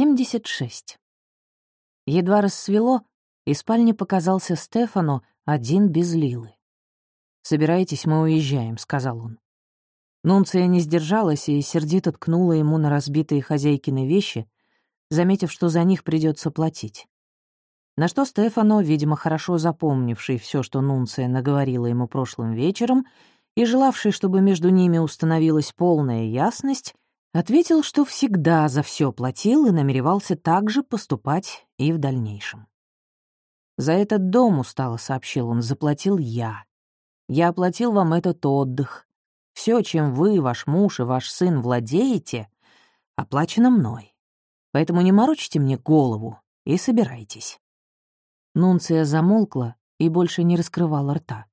76. Едва рассвело, из спальни показался Стефану один без Лилы. «Собирайтесь, мы уезжаем», — сказал он. Нунция не сдержалась и сердито ткнула ему на разбитые хозяйкины вещи, заметив, что за них придется платить. На что Стефано, видимо, хорошо запомнивший все, что Нунция наговорила ему прошлым вечером, и желавший, чтобы между ними установилась полная ясность, Ответил, что всегда за все платил и намеревался также поступать и в дальнейшем. «За этот дом, устало сообщил он, заплатил я. Я оплатил вам этот отдых. Все, чем вы, ваш муж и ваш сын владеете, оплачено мной. Поэтому не морочите мне голову и собирайтесь». Нунция замолкла и больше не раскрывала рта.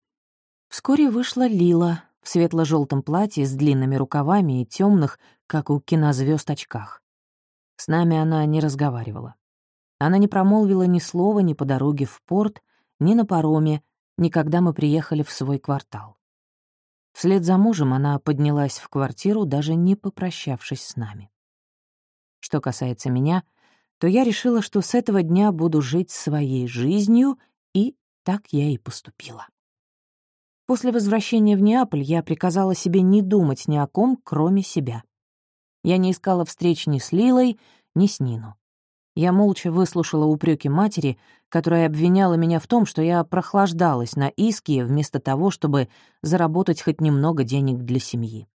Вскоре вышла Лила, в светло-желтом платье с длинными рукавами и темных, как у кинозвезд, очках. С нами она не разговаривала. Она не промолвила ни слова ни по дороге в порт, ни на пароме, ни когда мы приехали в свой квартал. Вслед за мужем она поднялась в квартиру, даже не попрощавшись с нами. Что касается меня, то я решила, что с этого дня буду жить своей жизнью, и так я и поступила. После возвращения в Неаполь я приказала себе не думать ни о ком, кроме себя. Я не искала встреч ни с Лилой, ни с Нину. Я молча выслушала упреки матери, которая обвиняла меня в том, что я прохлаждалась на иске вместо того, чтобы заработать хоть немного денег для семьи.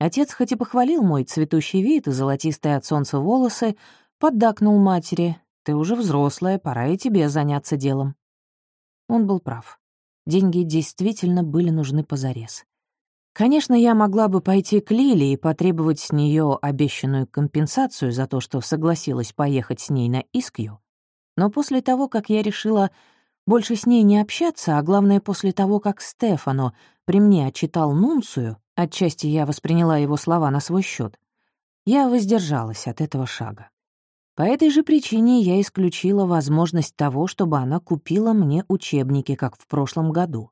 Отец хоть и похвалил мой цветущий вид и золотистые от солнца волосы, поддакнул матери. «Ты уже взрослая, пора и тебе заняться делом». Он был прав. Деньги действительно были нужны позарез. Конечно, я могла бы пойти к Лиле и потребовать с нее обещанную компенсацию за то, что согласилась поехать с ней на Искью, но после того, как я решила больше с ней не общаться, а главное, после того, как Стефано при мне отчитал Нунцию, отчасти я восприняла его слова на свой счет, я воздержалась от этого шага. По этой же причине я исключила возможность того, чтобы она купила мне учебники, как в прошлом году.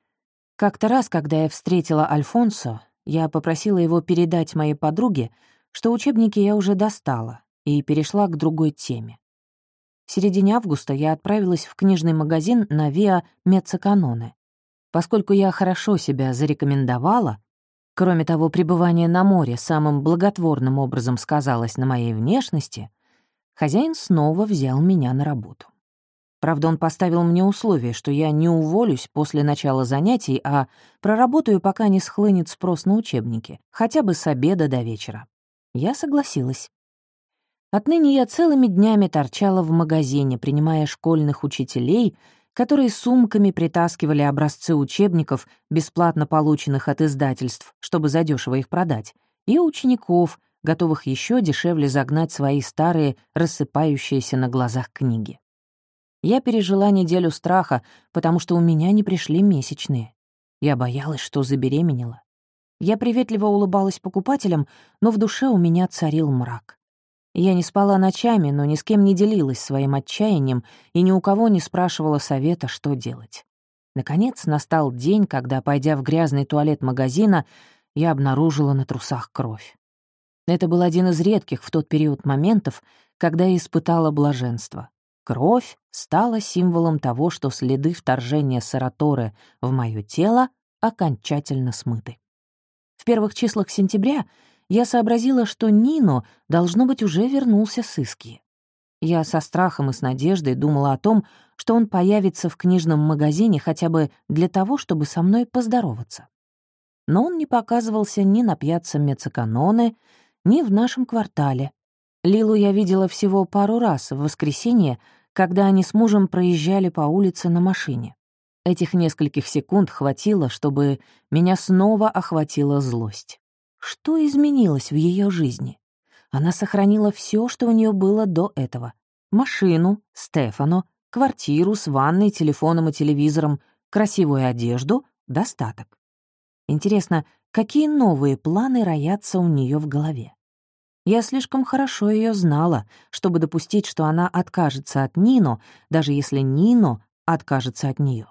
Как-то раз, когда я встретила Альфонсо, я попросила его передать моей подруге, что учебники я уже достала, и перешла к другой теме. В середине августа я отправилась в книжный магазин на Виа Меццаканоне. Поскольку я хорошо себя зарекомендовала, кроме того, пребывание на море самым благотворным образом сказалось на моей внешности — хозяин снова взял меня на работу. Правда, он поставил мне условие, что я не уволюсь после начала занятий, а проработаю, пока не схлынет спрос на учебники, хотя бы с обеда до вечера. Я согласилась. Отныне я целыми днями торчала в магазине, принимая школьных учителей, которые сумками притаскивали образцы учебников, бесплатно полученных от издательств, чтобы задешево их продать, и учеников — готовых еще дешевле загнать свои старые, рассыпающиеся на глазах книги. Я пережила неделю страха, потому что у меня не пришли месячные. Я боялась, что забеременела. Я приветливо улыбалась покупателям, но в душе у меня царил мрак. Я не спала ночами, но ни с кем не делилась своим отчаянием и ни у кого не спрашивала совета, что делать. Наконец настал день, когда, пойдя в грязный туалет магазина, я обнаружила на трусах кровь. Это был один из редких в тот период моментов, когда я испытала блаженство. Кровь стала символом того, что следы вторжения Сараторы в мое тело окончательно смыты. В первых числах сентября я сообразила, что Нино, должно быть, уже вернулся с Иски. Я со страхом и с надеждой думала о том, что он появится в книжном магазине хотя бы для того, чтобы со мной поздороваться. Но он не показывался ни на пьяцца Мецаканоне, ни в нашем квартале. Лилу я видела всего пару раз в воскресенье, когда они с мужем проезжали по улице на машине. Этих нескольких секунд хватило, чтобы меня снова охватила злость. Что изменилось в ее жизни? Она сохранила все, что у нее было до этого. Машину, Стефано, квартиру с ванной, телефоном и телевизором, красивую одежду, достаток. Интересно, какие новые планы роятся у нее в голове. Я слишком хорошо ее знала, чтобы допустить, что она откажется от Нино, даже если Нино откажется от нее.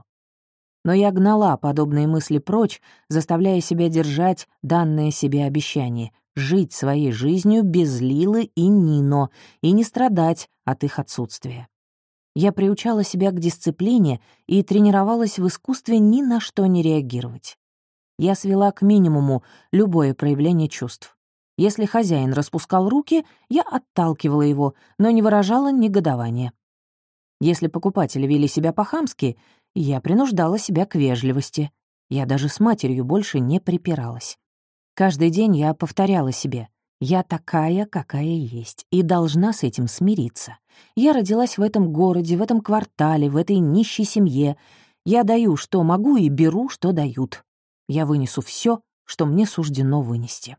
Но я гнала подобные мысли прочь, заставляя себя держать данное себе обещание — жить своей жизнью без Лилы и Нино и не страдать от их отсутствия. Я приучала себя к дисциплине и тренировалась в искусстве ни на что не реагировать. Я свела к минимуму любое проявление чувств. Если хозяин распускал руки, я отталкивала его, но не выражала негодования. Если покупатели вели себя по-хамски, я принуждала себя к вежливости. Я даже с матерью больше не припиралась. Каждый день я повторяла себе «Я такая, какая есть, и должна с этим смириться. Я родилась в этом городе, в этом квартале, в этой нищей семье. Я даю, что могу, и беру, что дают. Я вынесу все, что мне суждено вынести».